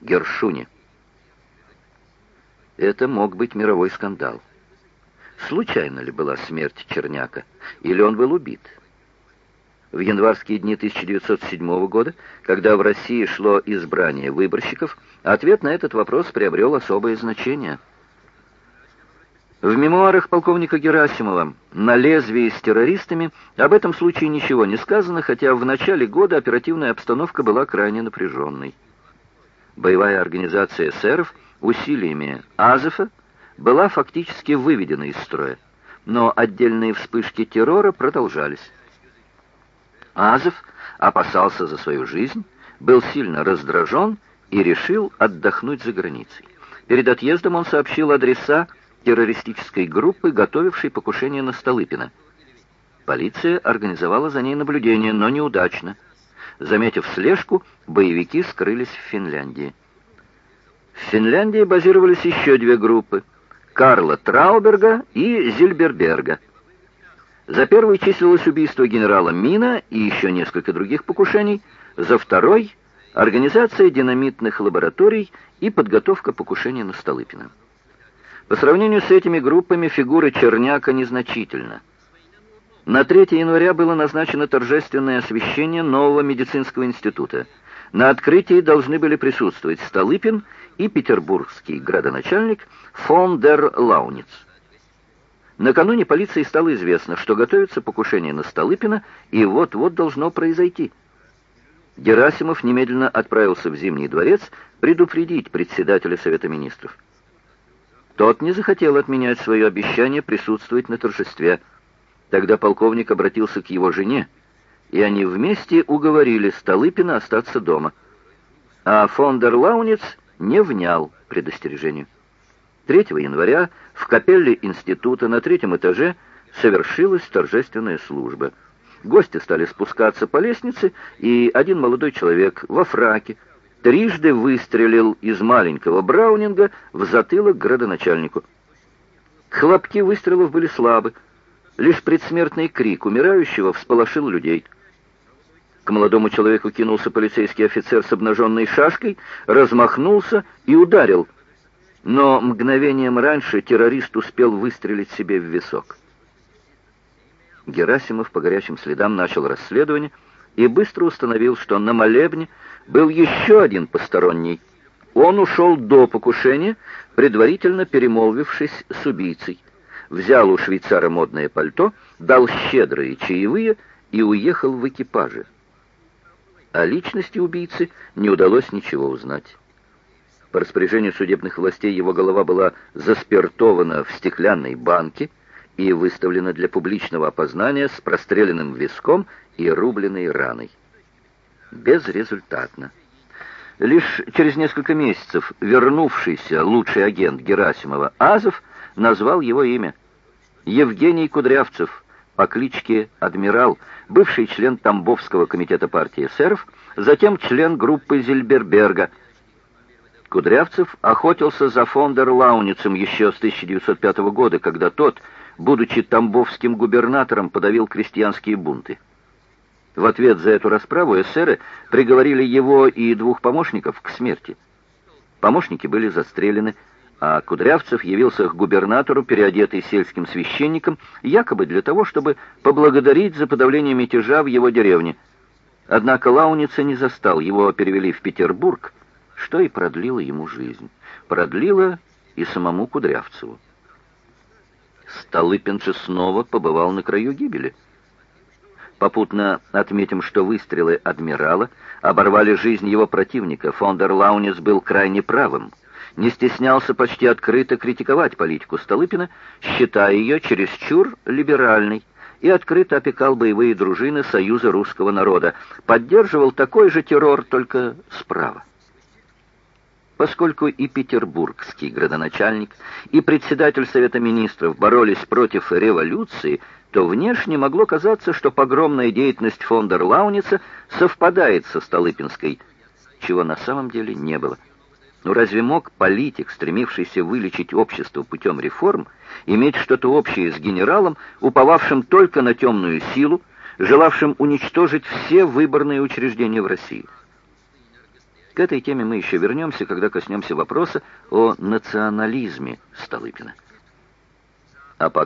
Гершуни. Это мог быть мировой скандал. Случайно ли была смерть Черняка, или он был убит? В январские дни 1907 года, когда в России шло избрание выборщиков, ответ на этот вопрос приобрел особое значение. В мемуарах полковника Герасимова «На лезвии с террористами» об этом случае ничего не сказано, хотя в начале года оперативная обстановка была крайне напряженной боевая организация эсеров усилиями Азефа была фактически выведена из строя, но отдельные вспышки террора продолжались. Азеф опасался за свою жизнь, был сильно раздражен и решил отдохнуть за границей. Перед отъездом он сообщил адреса террористической группы, готовившей покушение на Столыпина. Полиция организовала за ней наблюдение, но неудачно. Заметив слежку, боевики скрылись в Финляндии. В Финляндии базировались еще две группы – Карла Трауберга и Зильберберга. За первой числилось убийство генерала Мина и еще несколько других покушений, за второй – организация динамитных лабораторий и подготовка покушения на Столыпина. По сравнению с этими группами фигура Черняка незначительна. На 3 января было назначено торжественное освящение нового медицинского института. На открытии должны были присутствовать Столыпин и петербургский градоначальник фон дер Лауниц. Накануне полиции стало известно, что готовится покушение на Столыпина, и вот-вот должно произойти. Герасимов немедленно отправился в Зимний дворец предупредить председателя Совета министров. Тот не захотел отменять свое обещание присутствовать на торжестве. Тогда полковник обратился к его жене, и они вместе уговорили Столыпина остаться дома. А фон дер Лауниц не внял предостережению. 3 января в капелле института на третьем этаже совершилась торжественная служба. Гости стали спускаться по лестнице, и один молодой человек во фраке трижды выстрелил из маленького браунинга в затылок градоначальнику. Хлопки выстрелов были слабы, Лишь предсмертный крик умирающего всполошил людей. К молодому человеку кинулся полицейский офицер с обнаженной шашкой, размахнулся и ударил. Но мгновением раньше террорист успел выстрелить себе в висок. Герасимов по горячим следам начал расследование и быстро установил, что на молебне был еще один посторонний. Он ушел до покушения, предварительно перемолвившись с убийцей взял у швейцара модное пальто, дал щедрые чаевые и уехал в экипаже. О личности убийцы не удалось ничего узнать. По распоряжению судебных властей его голова была заспиртована в стеклянной банке и выставлена для публичного опознания с простреленным виском и рубленной раной. Безрезультатно. Лишь через несколько месяцев вернувшийся лучший агент Герасимова Азов назвал его имя. Евгений Кудрявцев по кличке Адмирал, бывший член Тамбовского комитета партии эсеров, затем член группы Зильберберга. Кудрявцев охотился за фондер Лауницем еще с 1905 года, когда тот, будучи тамбовским губернатором, подавил крестьянские бунты. В ответ за эту расправу эсеры приговорили его и двух помощников к смерти. Помощники были застрелены, а Кудрявцев явился к губернатору, переодетый сельским священником, якобы для того, чтобы поблагодарить за подавление мятежа в его деревне. Однако Лауница не застал, его перевели в Петербург, что и продлило ему жизнь. Продлило и самому Кудрявцеву. Столыпин же снова побывал на краю гибели. Попутно отметим, что выстрелы адмирала оборвали жизнь его противника. Фондер Лаунис был крайне правым — не стеснялся почти открыто критиковать политику Столыпина, считая ее чересчур либеральной, и открыто опекал боевые дружины Союза русского народа, поддерживал такой же террор, только справа. Поскольку и петербургский градоначальник, и председатель Совета Министров боролись против революции, то внешне могло казаться, что погромная деятельность фон дер Лауница совпадает со Столыпинской, чего на самом деле не было. Но разве мог политик, стремившийся вылечить общество путем реформ, иметь что-то общее с генералом, уповавшим только на темную силу, желавшим уничтожить все выборные учреждения в России? К этой теме мы еще вернемся, когда коснемся вопроса о национализме Столыпина. А пока